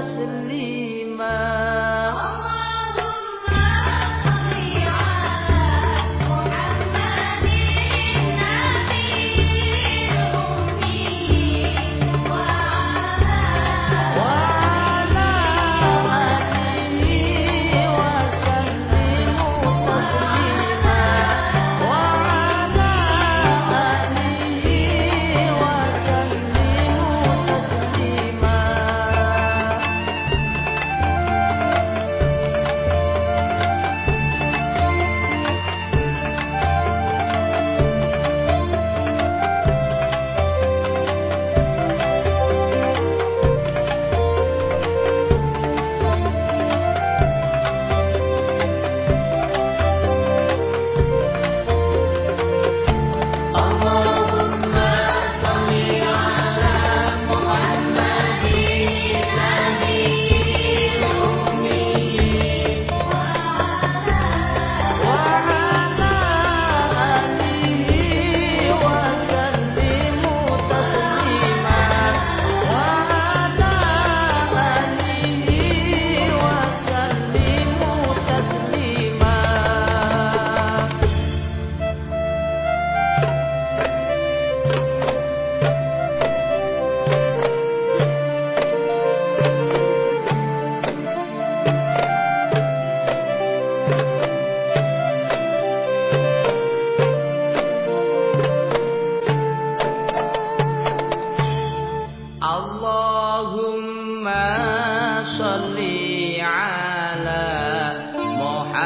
تسليما.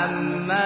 عما